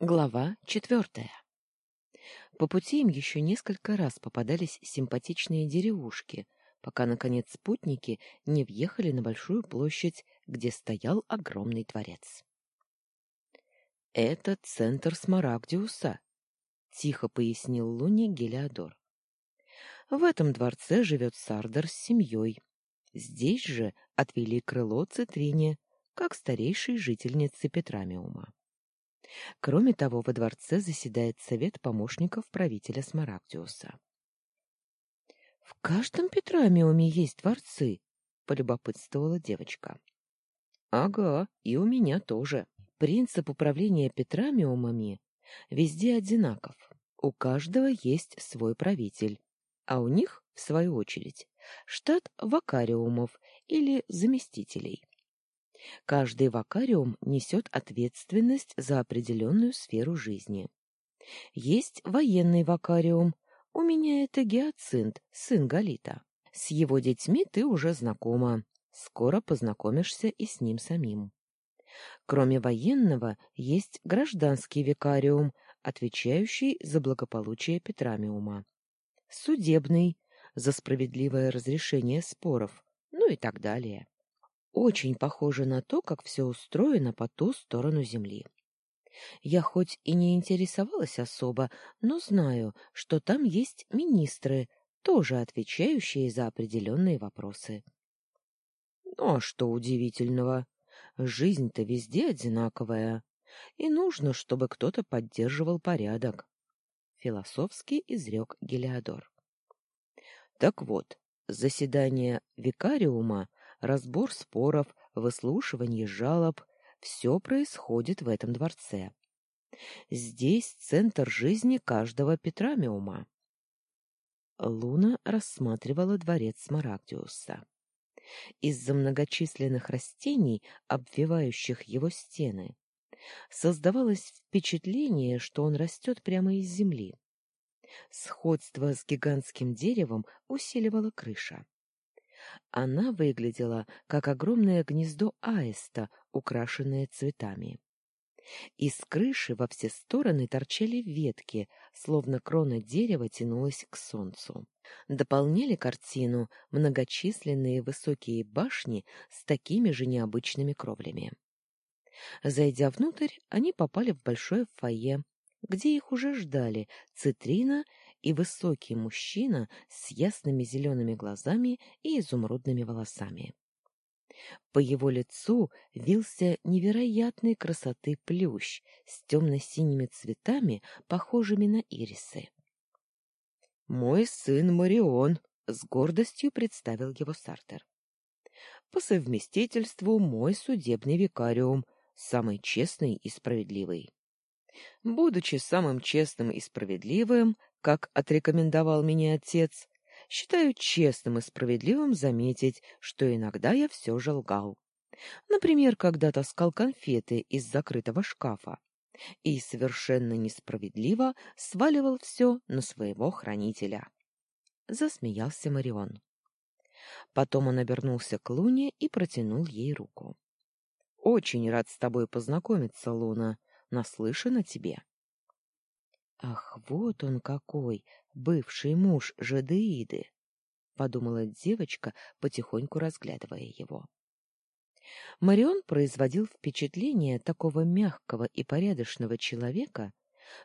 Глава четвертая. По пути им еще несколько раз попадались симпатичные деревушки, пока, наконец, спутники не въехали на большую площадь, где стоял огромный дворец. «Это центр Смарагдиуса», — тихо пояснил Луни Гелиодор. «В этом дворце живет Сардер с семьей. Здесь же отвели крыло Цитрине, как старейшей жительницы Петрамиума. Кроме того, во дворце заседает совет помощников правителя Смарагдиуса. — В каждом Петрамиуме есть дворцы, — полюбопытствовала девочка. — Ага, и у меня тоже. Принцип управления Петрамиумами везде одинаков. У каждого есть свой правитель, а у них, в свою очередь, штат вакариумов или заместителей. Каждый вакариум несет ответственность за определенную сферу жизни. Есть военный вакариум. У меня это гиацинт, сын Галита. С его детьми ты уже знакома. Скоро познакомишься и с ним самим. Кроме военного, есть гражданский викариум, отвечающий за благополучие Петрамиума. Судебный, за справедливое разрешение споров, ну и так далее очень похоже на то, как все устроено по ту сторону Земли. Я хоть и не интересовалась особо, но знаю, что там есть министры, тоже отвечающие за определенные вопросы. Ну а что удивительного? Жизнь-то везде одинаковая, и нужно, чтобы кто-то поддерживал порядок. Философски изрек Гелиодор. Так вот, заседание викариума разбор споров, выслушивание жалоб — все происходит в этом дворце. Здесь центр жизни каждого Петрамиума. Луна рассматривала дворец Смарагдиуса. Из-за многочисленных растений, обвивающих его стены, создавалось впечатление, что он растет прямо из земли. Сходство с гигантским деревом усиливала крыша. Она выглядела, как огромное гнездо аиста, украшенное цветами. Из крыши во все стороны торчали ветки, словно крона дерева тянулась к солнцу. Дополняли картину многочисленные высокие башни с такими же необычными кровлями. Зайдя внутрь, они попали в большое фойе, где их уже ждали Цитрина и высокий мужчина с ясными зелеными глазами и изумрудными волосами. По его лицу вился невероятной красоты плющ с темно-синими цветами, похожими на ирисы. «Мой сын Марион», — с гордостью представил его Сартер. «По совместительству мой судебный викариум, самый честный и справедливый. Будучи самым честным и справедливым, как отрекомендовал меня отец, считаю честным и справедливым заметить, что иногда я все же лгал. Например, когда таскал конфеты из закрытого шкафа и совершенно несправедливо сваливал все на своего хранителя. Засмеялся Марион. Потом он обернулся к Луне и протянул ей руку. — Очень рад с тобой познакомиться, Луна. Наслышан о тебе. Ах, вот он какой, бывший муж Жадеиды, подумала девочка, потихоньку разглядывая его. Марион производил впечатление такого мягкого и порядочного человека,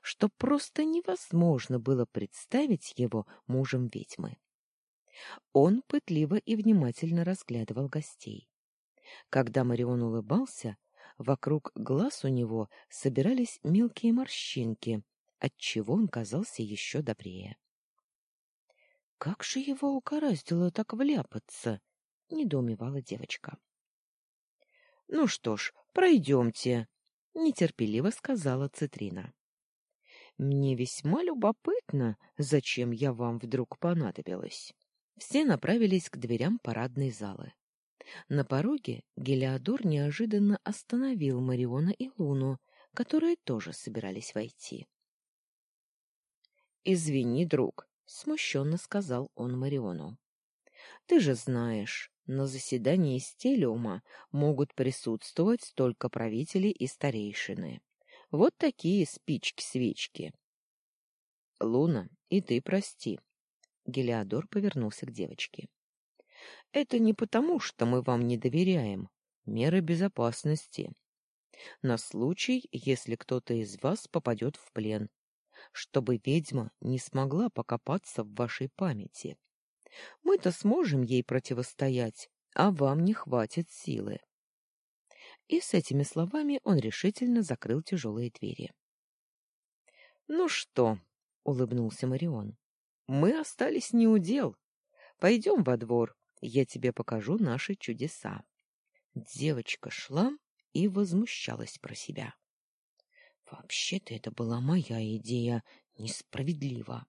что просто невозможно было представить его мужем ведьмы. Он пытливо и внимательно разглядывал гостей. Когда Марион улыбался, вокруг глаз у него собирались мелкие морщинки, отчего он казался еще добрее. «Как же его укораздило так вляпаться?» — недоумевала девочка. «Ну что ж, пройдемте», — нетерпеливо сказала Цитрина. «Мне весьма любопытно, зачем я вам вдруг понадобилась». Все направились к дверям парадной залы. На пороге Гелиодор неожиданно остановил Мариона и Луну, которые тоже собирались войти. «Извини, друг», — смущенно сказал он Мариону. «Ты же знаешь, на заседании стелиума могут присутствовать только правители и старейшины. Вот такие спички-свечки. Луна, и ты прости. Гелиодор повернулся к девочке. Это не потому, что мы вам не доверяем. Меры безопасности. На случай, если кто-то из вас попадет в плен, чтобы ведьма не смогла покопаться в вашей памяти. Мы-то сможем ей противостоять, а вам не хватит силы. И с этими словами он решительно закрыл тяжелые двери. Ну что, улыбнулся Марион. Мы остались не у дел. Пойдем во двор, я тебе покажу наши чудеса. Девочка шла и возмущалась про себя. Вообще-то это была моя идея, несправедливо.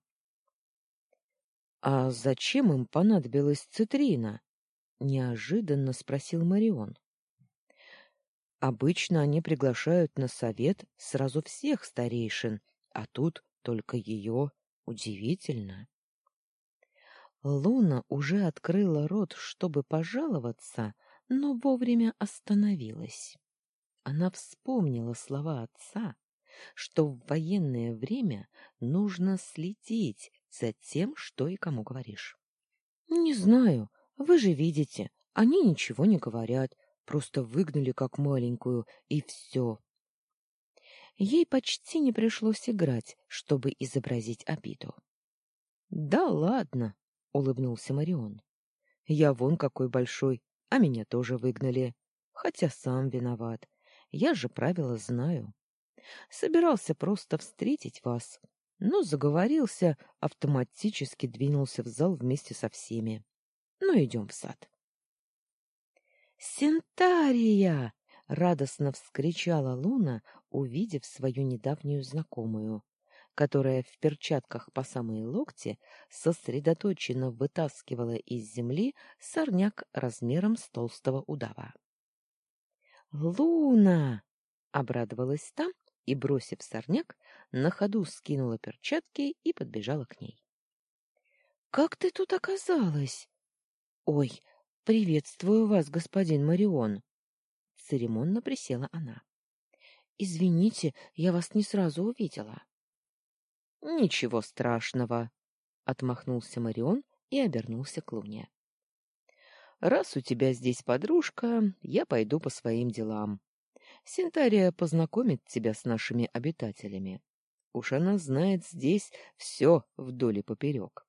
А зачем им понадобилась цитрина? неожиданно спросил Марион. Обычно они приглашают на совет сразу всех старейшин, а тут только ее. Удивительно. Луна уже открыла рот, чтобы пожаловаться, но вовремя остановилась. Она вспомнила слова отца, что в военное время нужно следить за тем, что и кому говоришь. — Не знаю, вы же видите, они ничего не говорят, просто выгнали как маленькую, и все. Ей почти не пришлось играть, чтобы изобразить обиду. — Да ладно, — улыбнулся Марион. — Я вон какой большой, а меня тоже выгнали. Хотя сам виноват. Я же правила знаю. Собирался просто встретить вас, но заговорился, автоматически двинулся в зал вместе со всеми. Ну, идем в сад. «Сентария!» — радостно вскричала Луна, увидев свою недавнюю знакомую, которая в перчатках по самые локти сосредоточенно вытаскивала из земли сорняк размером с толстого удава. «Луна!» — обрадовалась та и, бросив сорняк, на ходу скинула перчатки и подбежала к ней. «Как ты тут оказалась?» «Ой, приветствую вас, господин Марион!» Церемонно присела она. «Извините, я вас не сразу увидела». Ничего страшного, отмахнулся Марион и обернулся к Луне. Раз у тебя здесь подружка, я пойду по своим делам. Синтария познакомит тебя с нашими обитателями. Уж она знает здесь все вдоль и поперек.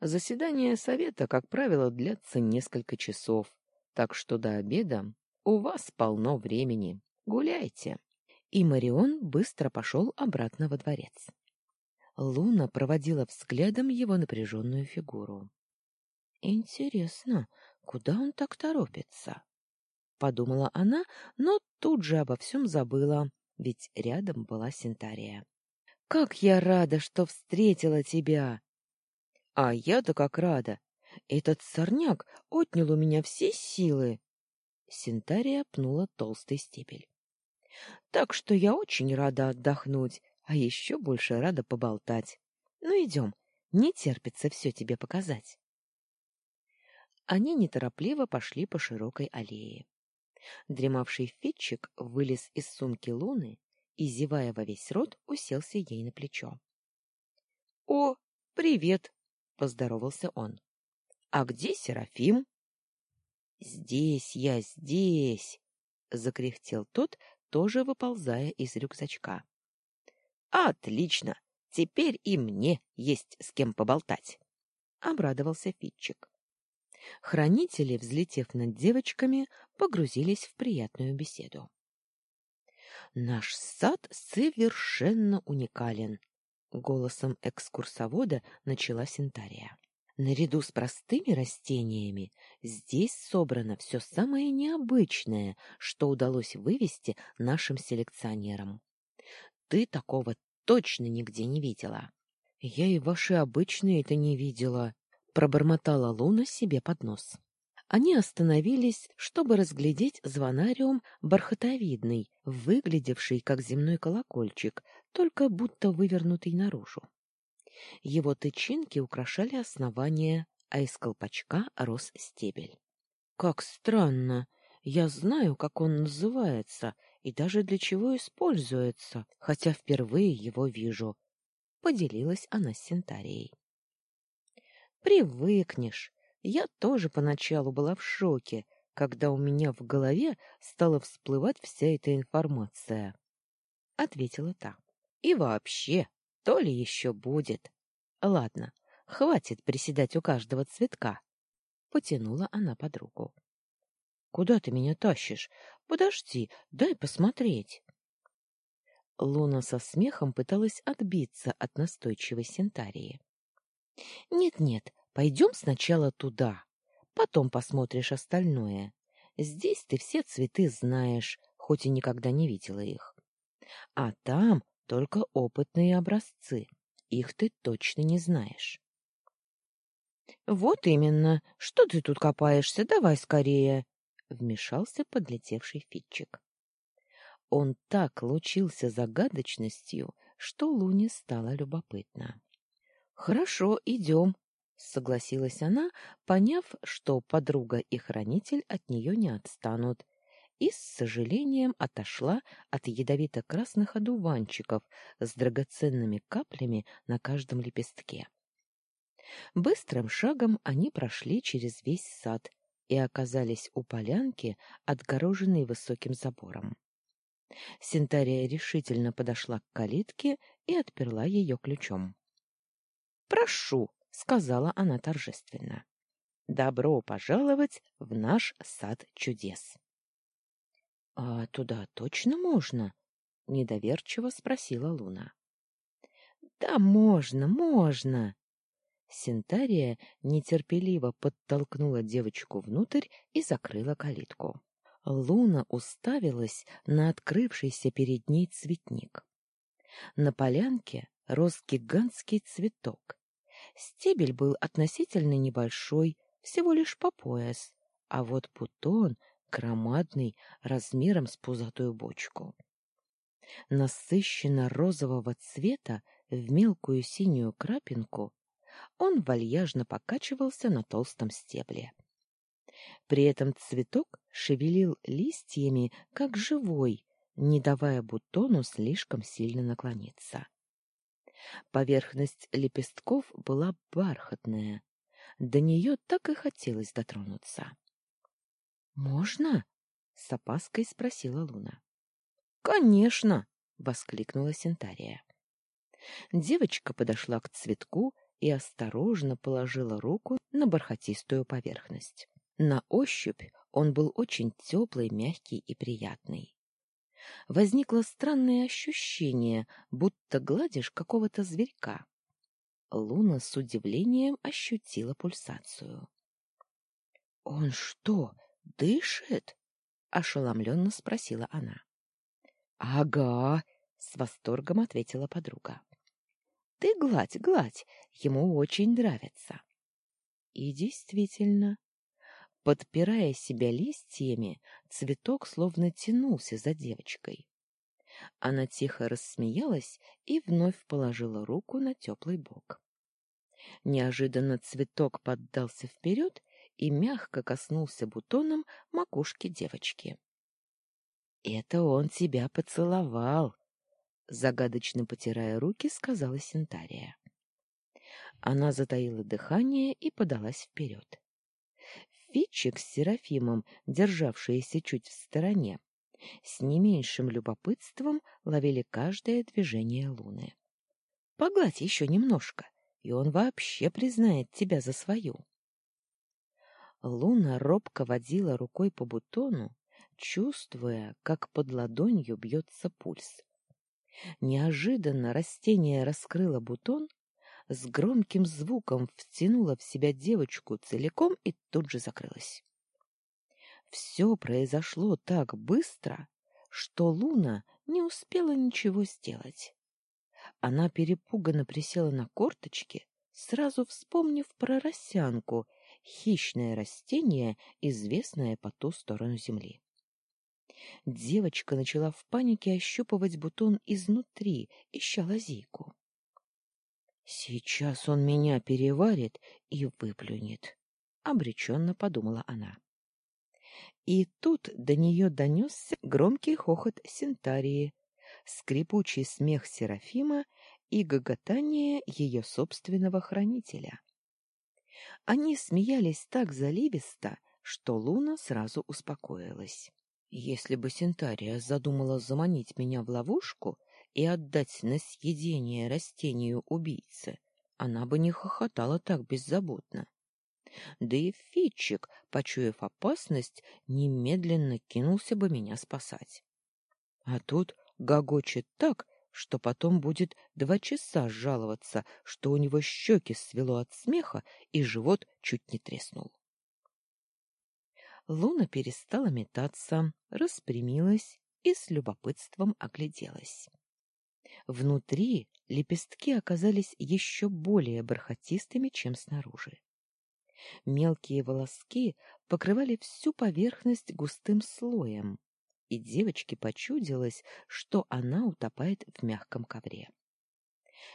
Заседание совета, как правило, длятся несколько часов, так что до обеда у вас полно времени. Гуляйте. И Марион быстро пошел обратно во дворец. Луна проводила взглядом его напряженную фигуру. Интересно, куда он так торопится? Подумала она, но тут же обо всем забыла, ведь рядом была Синтария. Как я рада, что встретила тебя. А я-то как рада. Этот сорняк отнял у меня все силы. Синтария пнула толстый стебель. Так что я очень рада отдохнуть а еще больше рада поболтать. Ну, идем, не терпится все тебе показать. Они неторопливо пошли по широкой аллее. Дремавший фитчик вылез из сумки Луны и, зевая во весь рот, уселся ей на плечо. — О, привет! — поздоровался он. — А где Серафим? — Здесь я, здесь! — закряхтел тот, тоже выползая из рюкзачка. Отлично. Теперь и мне есть с кем поболтать, обрадовался Фитчик. Хранители, взлетев над девочками, погрузились в приятную беседу. Наш сад совершенно уникален, голосом экскурсовода начала Синтария. Наряду с простыми растениями здесь собрано все самое необычное, что удалось вывести нашим селекционерам. Ты такого точно нигде не видела. Я и ваши обычные это не видела, пробормотала Луна себе под нос. Они остановились, чтобы разглядеть звонариум бархатовидный, выглядевший как земной колокольчик, только будто вывернутый наружу. Его тычинки украшали основание, а из колпачка рос стебель. Как странно. Я знаю, как он называется, и даже для чего используется, хотя впервые его вижу, — поделилась она с Синтарией. Привыкнешь. Я тоже поначалу была в шоке, когда у меня в голове стала всплывать вся эта информация. Ответила та. И вообще, то ли еще будет. Ладно, хватит приседать у каждого цветка. Потянула она подругу. Куда ты меня тащишь? Подожди, дай посмотреть. Луна со смехом пыталась отбиться от настойчивой синтарии. Нет-нет, пойдем сначала туда, потом посмотришь остальное. Здесь ты все цветы знаешь, хоть и никогда не видела их. А там только опытные образцы. Их ты точно не знаешь. Вот именно. Что ты тут копаешься? Давай скорее, вмешался подлетевший Фитчик. Он так лучился загадочностью, что Луне стало любопытно. Хорошо, идем, согласилась она, поняв, что подруга и хранитель от нее не отстанут, и с сожалением отошла от ядовито-красных одуванчиков с драгоценными каплями на каждом лепестке. Быстрым шагом они прошли через весь сад и оказались у полянки, отгороженной высоким забором. Синтария решительно подошла к калитке и отперла ее ключом. Прошу, сказала она торжественно. Добро пожаловать в наш сад чудес. А туда точно можно? недоверчиво спросила Луна. Да можно, можно. Синтария нетерпеливо подтолкнула девочку внутрь и закрыла калитку. Луна уставилась на открывшийся перед ней цветник. На полянке рос гигантский цветок. Стебель был относительно небольшой, всего лишь по пояс, а вот бутон громадный, размером с пузатую бочку. Насыщенно розового цвета в мелкую синюю крапинку он вальяжно покачивался на толстом стебле. При этом цветок шевелил листьями, как живой, не давая бутону слишком сильно наклониться. Поверхность лепестков была бархатная. До нее так и хотелось дотронуться. «Можно?» — с опаской спросила Луна. «Конечно!» — воскликнула Синтария. Девочка подошла к цветку и осторожно положила руку на бархатистую поверхность. На ощупь он был очень теплый, мягкий и приятный. Возникло странное ощущение, будто гладишь какого-то зверька. Луна с удивлением ощутила пульсацию. — Он что, дышит? — ошеломленно спросила она. — Ага, — с восторгом ответила подруга. — Ты гладь, гладь, ему очень нравится. И действительно, Подпирая себя листьями, цветок словно тянулся за девочкой. Она тихо рассмеялась и вновь положила руку на теплый бок. Неожиданно цветок поддался вперед и мягко коснулся бутоном макушки девочки. «Это он тебя поцеловал!» Загадочно потирая руки, сказала Синтария. Она затаила дыхание и подалась вперед. Фитчик с Серафимом, державшиеся чуть в стороне, с не меньшим любопытством ловили каждое движение Луны. Погладь еще немножко, и он вообще признает тебя за свою. Луна робко водила рукой по бутону, чувствуя, как под ладонью бьется пульс. Неожиданно растение раскрыло бутон с громким звуком втянула в себя девочку целиком и тут же закрылась. Все произошло так быстро, что Луна не успела ничего сделать. Она перепуганно присела на корточки, сразу вспомнив про росянку, хищное растение, известное по ту сторону земли. Девочка начала в панике ощупывать бутон изнутри, ища лазейку. Сейчас он меня переварит и выплюнет, обреченно подумала она. И тут до нее донесся громкий хохот Синтарии, скрипучий смех Серафима и гоготание ее собственного хранителя. Они смеялись так заливисто, что Луна сразу успокоилась. Если бы Синтария задумала заманить меня в ловушку и отдать на съедение растению убийцы, она бы не хохотала так беззаботно. Да и Фитчик, почуяв опасность, немедленно кинулся бы меня спасать. А тут гогочет так, что потом будет два часа жаловаться, что у него щеки свело от смеха и живот чуть не треснул. Луна перестала метаться, распрямилась и с любопытством огляделась. Внутри лепестки оказались еще более бархатистыми, чем снаружи. Мелкие волоски покрывали всю поверхность густым слоем, и девочке почудилось, что она утопает в мягком ковре.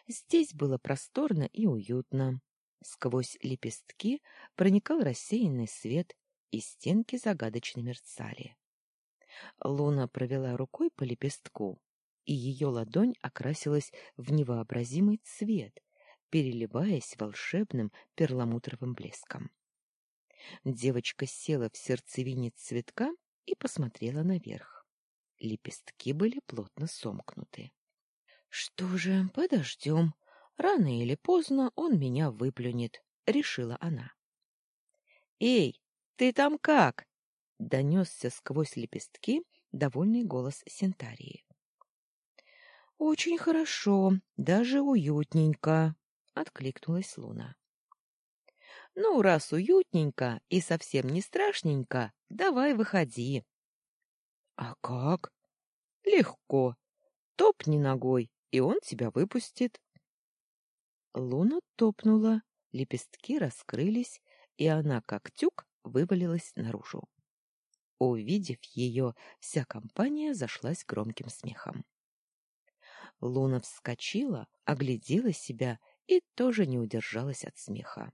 Здесь было просторно и уютно. Сквозь лепестки проникал рассеянный свет, и стенки загадочно мерцали. Луна провела рукой по лепестку, и ее ладонь окрасилась в невообразимый цвет, переливаясь волшебным перламутровым блеском. Девочка села в сердцевине цветка и посмотрела наверх. Лепестки были плотно сомкнуты. — Что же, подождем. Рано или поздно он меня выплюнет, — решила она. — Эй, ты там как? — донесся сквозь лепестки довольный голос Сентарии. — Очень хорошо, даже уютненько, — откликнулась Луна. — Ну, раз уютненько и совсем не страшненько, давай выходи. — А как? — Легко. Топни ногой, и он тебя выпустит. Луна топнула, лепестки раскрылись, и она, как тюк, вывалилась наружу. Увидев ее, вся компания зашлась громким смехом. Луна вскочила, оглядела себя и тоже не удержалась от смеха.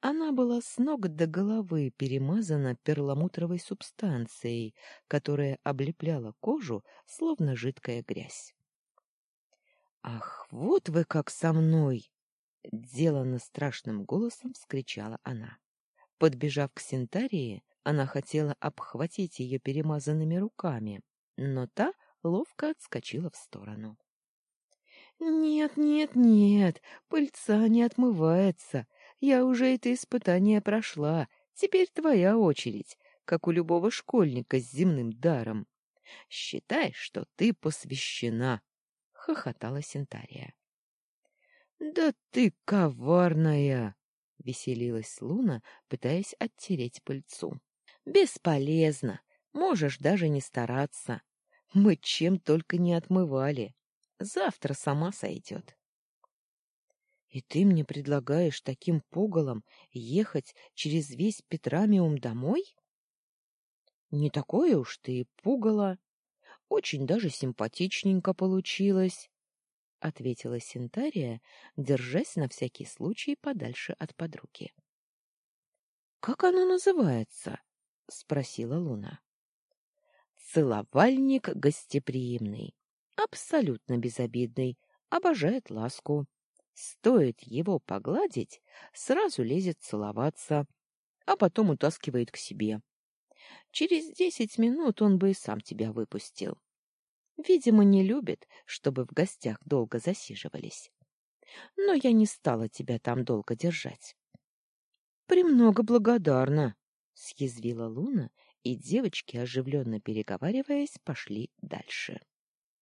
Она была с ног до головы перемазана перламутровой субстанцией, которая облепляла кожу, словно жидкая грязь. «Ах, вот вы как со мной!» — деланно страшным голосом вскричала она. Подбежав к Синтарии, она хотела обхватить ее перемазанными руками, но та ловко отскочила в сторону. «Нет, нет, нет, пыльца не отмывается. Я уже это испытание прошла. Теперь твоя очередь, как у любого школьника с земным даром. Считай, что ты посвящена!» — хохотала Синтария. «Да ты коварная!» — веселилась Луна, пытаясь оттереть пыльцу. «Бесполезно. Можешь даже не стараться. Мы чем только не отмывали. Завтра сама сойдет». И ты мне предлагаешь таким пугалом ехать через весь Петрамиум домой? Не такое уж ты и пугало. Очень даже симпатичненько получилось, — ответила Синтария, держась на всякий случай подальше от подруги. — Как оно называется? — спросила Луна. — Целовальник гостеприимный, абсолютно безобидный, обожает ласку. Стоит его погладить, сразу лезет целоваться, а потом утаскивает к себе. Через десять минут он бы и сам тебя выпустил. Видимо, не любит, чтобы в гостях долго засиживались. Но я не стала тебя там долго держать. — Премного благодарна, — съязвила Луна, и девочки, оживленно переговариваясь, пошли дальше.